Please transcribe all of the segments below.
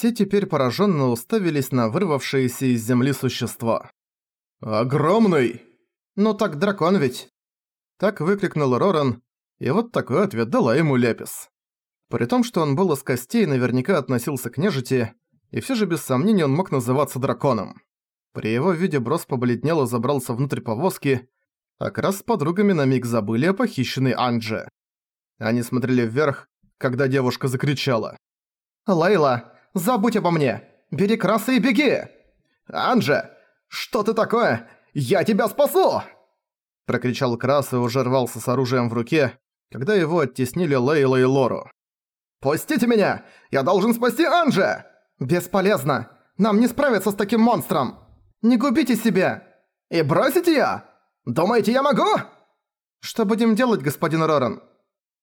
Все теперь пораженно уставились на вырвавшееся из земли существо. «Огромный!» «Ну так дракон ведь!» Так выкрикнул Роран, и вот такой ответ дала ему Лепис. При том, что он был из костей наверняка относился к нежити, и все же без сомнения он мог называться драконом. При его виде Брос побледнел и забрался внутрь повозки, а как раз с подругами на миг забыли о похищенной Анже. Они смотрели вверх, когда девушка закричала. «Лейла, забудь обо мне! Бери красы и беги!» «Анже, что ты такое? Я тебя спасу!» Прокричал Крас и уже рвался с оружием в руке, когда его оттеснили Лейла и Лору. «Пустите меня! Я должен спасти Анже!» «Бесполезно! Нам не справиться с таким монстром! Не губите себя! И бросить её? Думаете, я могу?» «Что будем делать, господин Роран?»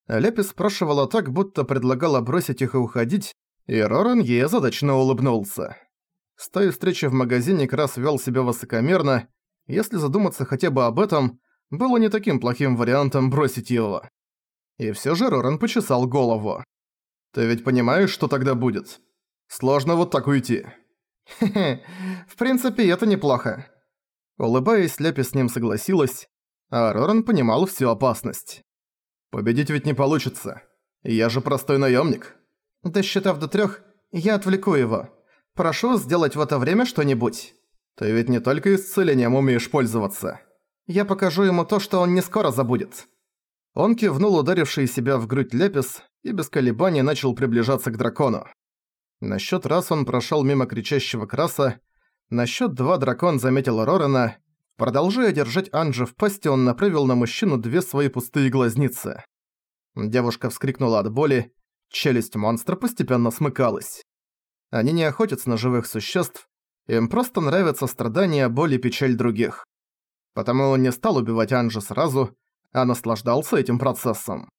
Лепи спрашивала так, будто предлагала бросить их и уходить, и Роран ей озадачно улыбнулся. С той встречи в магазине Крас вел себя высокомерно, если задуматься хотя бы об этом, было не таким плохим вариантом бросить его. И всё же Роран почесал голову. «Ты ведь понимаешь, что тогда будет? Сложно вот так уйти». «Хе-хе, в принципе, это неплохо». Улыбаясь, Лепи с ним согласилась, а Роран понимал всю опасность. «Победить ведь не получится. Я же простой наёмник». «Досчитав до трёх, я отвлеку его. Прошу сделать в это время что-нибудь». «Ты ведь не только исцелением умеешь пользоваться». «Я покажу ему то, что он не скоро забудет». Он кивнул ударивший себя в грудь Лепис и без колебаний начал приближаться к дракону. На счёт раз он прошёл мимо кричащего краса, на счёт два дракон заметил Рорена. Продолжая держать Анджи в пасти, он направил на мужчину две свои пустые глазницы. Девушка вскрикнула от боли, челюсть монстра постепенно смыкалась. Они не охотятся на живых существ, им просто нравятся страдания, боль и печаль других. Потому он не стал убивать Анжи сразу, а наслаждался этим процессом.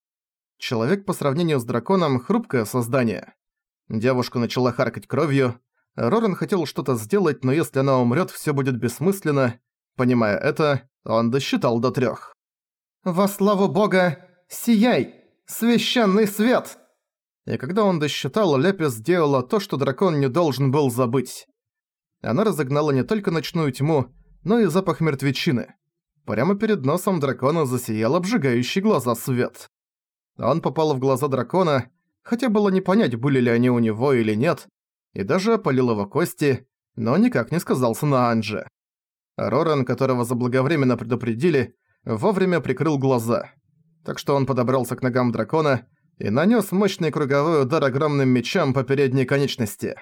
Человек по сравнению с драконом – хрупкое создание. Девушка начала харкать кровью. Роран хотел что-то сделать, но если она умрет, все будет бессмысленно. Понимая это, он досчитал до трех. «Во славу бога, сияй! Священный свет!» И когда он досчитал, Лепис сделала то, что дракон не должен был забыть. Она разогнала не только ночную тьму, но и запах мертвечины. Прямо перед носом дракона засиял обжигающий глаза свет. Он попал в глаза дракона, хотя было не понять, были ли они у него или нет, и даже опалил его кости, но никак не сказался на Анже. Роран, которого заблаговременно предупредили, вовремя прикрыл глаза. Так что он подобрался к ногам дракона и нанес мощный круговой удар огромным мечом по передней конечности.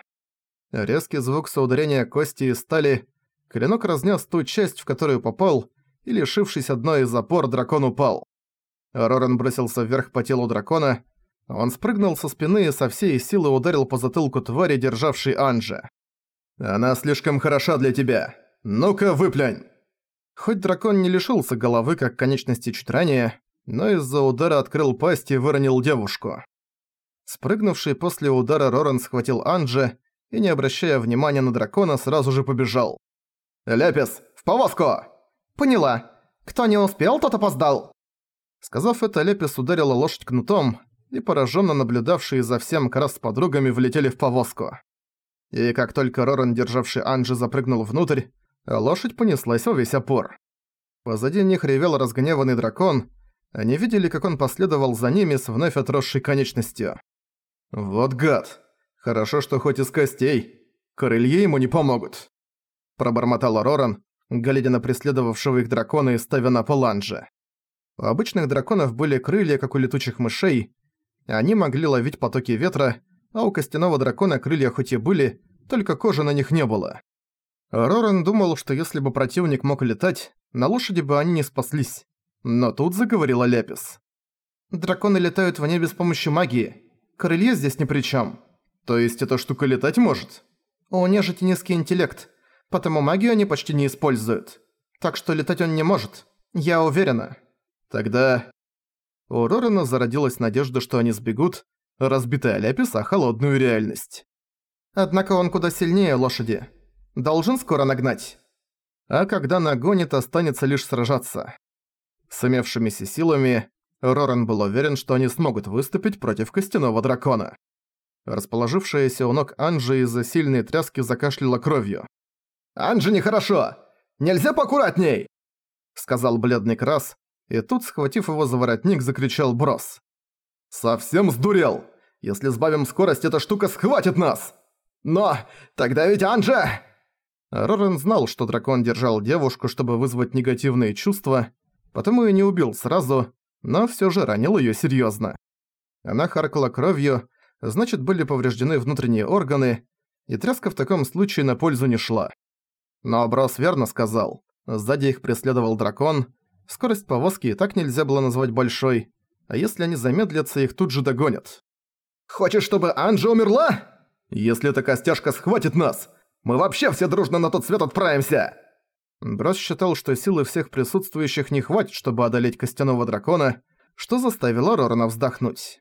Резкий звук соударения кости и стали, клинок разнес ту часть, в которую попал, и, лишившись одной из опор, дракон упал. Роран бросился вверх по телу дракона, он спрыгнул со спины и со всей силы ударил по затылку твари, державшей Анжа. «Она слишком хороша для тебя. Ну-ка, выплюнь!» Хоть дракон не лишился головы, как конечности чуть ранее, но из-за удара открыл пасть и выронил девушку. Спрыгнувший после удара Роран схватил Анджи и, не обращая внимания на дракона, сразу же побежал. «Лепис, в повозку!» «Поняла. Кто не успел, тот опоздал!» Сказав это, Лепис ударила лошадь кнутом, и пораженно наблюдавшие за всем Крас с подругами влетели в повозку. И как только Роран, державший Анджи, запрыгнул внутрь, лошадь понеслась во весь опор. Позади них ревел разгневанный дракон, они видели, как он последовал за ними с вновь отросшей конечностью. «Вот гад! Хорошо, что хоть из костей. Крылья ему не помогут!» Пробормотал Роран, глядя на преследовавшего их дракона и ставя на паланже. У обычных драконов были крылья, как у летучих мышей, они могли ловить потоки ветра, а у костяного дракона крылья хоть и были, только кожи на них не было. Роран думал, что если бы противник мог летать, на лошади бы они не спаслись. Но тут заговорила Ляпис. «Драконы летают в небе с помощью магии. Крылья здесь ни при чем. То есть эта штука летать может? У нежити низкий интеллект, потому магию они почти не используют. Так что летать он не может. Я уверена. Тогда у Рорена зародилась надежда, что они сбегут, разбитая ляписа холодную реальность. Однако он куда сильнее лошади. Должен скоро нагнать. А когда нагонит, останется лишь сражаться. С имевшимися силами, Рорен был уверен, что они смогут выступить против костяного дракона. Расположившаяся у ног Анжи из-за сильной тряски закашляла кровью. «Анжи нехорошо! Нельзя поаккуратней!» Сказал бледный Крас, и тут, схватив его за воротник, закричал Брос. «Совсем сдурел! Если сбавим скорость, эта штука схватит нас! Но тогда ведь Анжа...» Рорен знал, что дракон держал девушку, чтобы вызвать негативные чувства, потому и не убил сразу, но всё же ранил её серьёзно. Она харкала кровью, значит были повреждены внутренние органы, и тряска в таком случае на пользу не шла. Но Брос верно сказал. Сзади их преследовал дракон, скорость повозки и так нельзя было назвать большой, а если они замедлятся, их тут же догонят. «Хочешь, чтобы Анжа умерла? Если эта костяшка схватит нас, мы вообще все дружно на тот свет отправимся!» Брос считал, что силы всех присутствующих не хватит, чтобы одолеть костяного дракона, что заставило Рорана вздохнуть.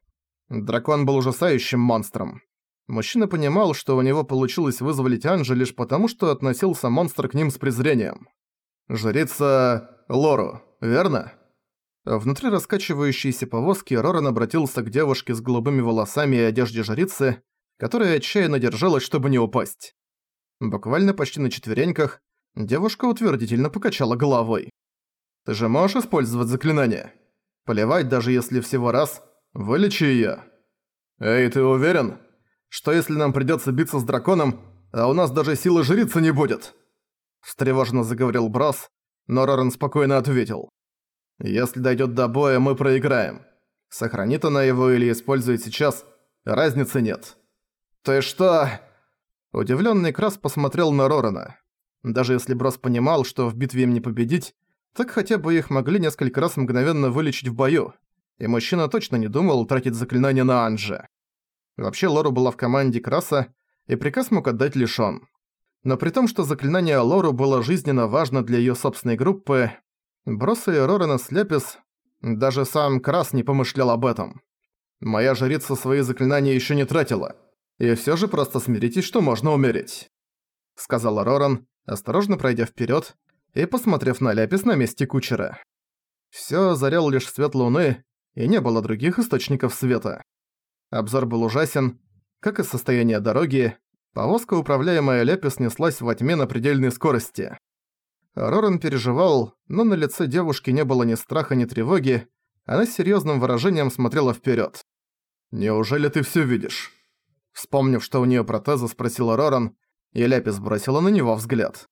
Дракон был ужасающим монстром. Мужчина понимал, что у него получилось вызволить Анжи лишь потому, что относился монстр к ним с презрением. «Жрица Лору, верно?» Внутри раскачивающейся повозки Роран обратился к девушке с голубыми волосами и одежде жрицы, которая отчаянно держалась, чтобы не упасть. Буквально почти на четвереньках девушка утвердительно покачала головой. «Ты же можешь использовать заклинание? Поливать, даже если всего раз, вылечи её». «Эй, ты уверен? Что если нам придётся биться с драконом, а у нас даже силы жрицы не будет?» Встревоженно заговорил Брос, но Роран спокойно ответил. «Если дойдет до боя, мы проиграем. Сохранит она его или использует сейчас, разницы нет». «Ты что?» Удивленный Крас посмотрел на Рорана. Даже если Брос понимал, что в битве им не победить, так хотя бы их могли несколько раз мгновенно вылечить в бою. И мужчина точно не думал тратить заклинание на Анже. Вообще Лору была в команде Краса, и приказ мог отдать лишь он. Но при том, что заклинание Лору было жизненно важно для её собственной группы, Броса и Рорена Слепис, даже сам Крас не помышлял об этом. Моя жрица свои заклинания ещё не тратила. И всё же просто смиритесь, что можно умереть. Сказала Роран, осторожно пройдя вперёд и посмотрев на Ляпис на месте кучера. Всё озарял лишь свет луны, и не было других источников света. Обзор был ужасен, как и состояние дороги, Повозка, управляемая Лепис, неслась во тьме на предельной скорости. Роран переживал, но на лице девушки не было ни страха, ни тревоги, она с серьёзным выражением смотрела вперёд. «Неужели ты всё видишь?» Вспомнив, что у неё протезы, спросила Роран, и Лепис бросила на него взгляд.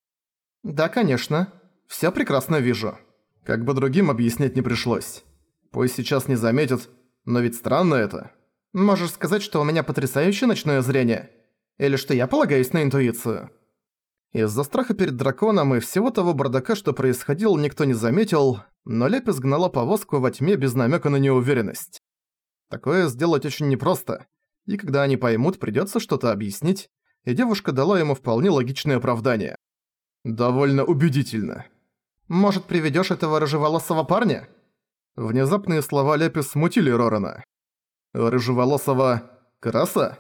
«Да, конечно. Всё прекрасно вижу. Как бы другим объяснять не пришлось. Пусть сейчас не заметят, но ведь странно это. Можешь сказать, что у меня потрясающее ночное зрение?» Или что я полагаюсь на интуицию? Из-за страха перед драконом и всего того бардака, что происходило, никто не заметил, но Лепис гнала повозку во тьме без намека на неуверенность. Такое сделать очень непросто, и когда они поймут, придется что-то объяснить, и девушка дала ему вполне логичное оправдание. Довольно убедительно. «Может, приведёшь этого рыжеволосого парня?» Внезапные слова Лепис смутили Рорана. «Рыжеволосого... краса?»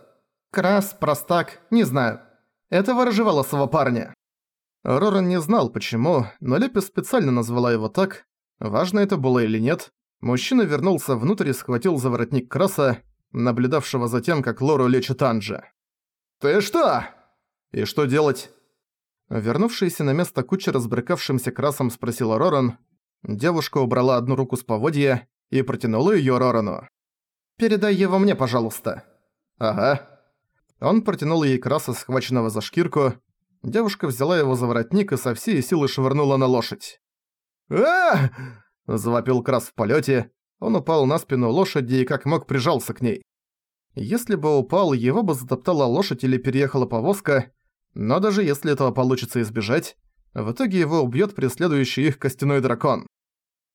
Крас, простак, не знаю. Этого рыжеволосого парня. Роран не знал почему, но Лепи специально назвала его так. Важно это было или нет. Мужчина вернулся внутрь и схватил за воротник Краса, наблюдавшего за тем, как Лору лечит Анджи. «Ты что?» «И что делать?» Вернувшийся на место кучера с брыкавшимся Красом спросила Роран. Девушка убрала одну руку с поводья и протянула её Рорану. «Передай его мне, пожалуйста». «Ага», он протянул ей краса, схваченного за шкирку. Девушка взяла его за воротник и со всей силы швырнула на лошадь. а Завопил крас в полете. Он упал на спину лошади и как мог прижался к ней. Если бы упал, его бы затоптала лошадь или переехала повозка, но даже если этого получится избежать, в итоге его убьет преследующий их костяной дракон.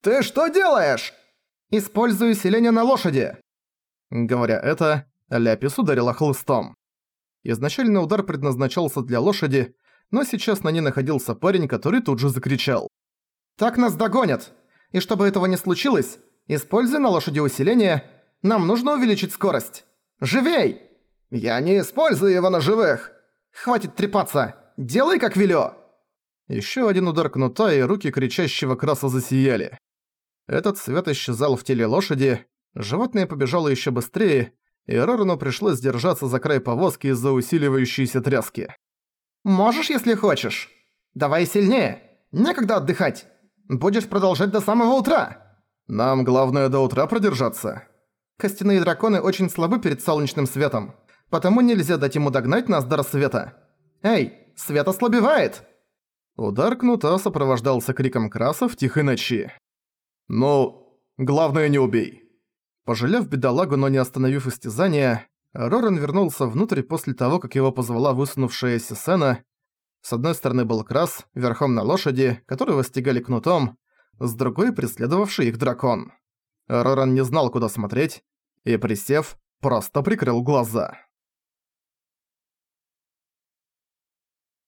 «Ты что делаешь?» «Использую селение на лошади!» Говоря это, Ляпис ударила хлыстом. Изначально удар предназначался для лошади, но сейчас на ней находился парень, который тут же закричал. «Так нас догонят! И чтобы этого не случилось, используя на лошади усиление, нам нужно увеличить скорость! Живей!» «Я не использую его на живых!» «Хватит трепаться! Делай, как велё!» Ещё один удар кнута, и руки кричащего краса засияли. Этот свет исчезал в теле лошади, животное побежало ещё быстрее, и Рорану пришлось держаться за край повозки из-за усиливающейся тряски. «Можешь, если хочешь. Давай сильнее. Некогда отдыхать. Будешь продолжать до самого утра». «Нам главное до утра продержаться». Костяные драконы очень слабы перед солнечным светом, потому нельзя дать ему догнать нас до рассвета. Эй, свет ослабевает!» Удар кнута сопровождался криком краса в тихой ночи. «Ну, главное не убей». Пожалев бедолагу, но не остановив истязания, Роран вернулся внутрь после того, как его позвала высунувшаяся Сена. С одной стороны был Крас, верхом на лошади, которого стегали кнутом, с другой — преследовавший их дракон. Роран не знал, куда смотреть, и, присев, просто прикрыл глаза.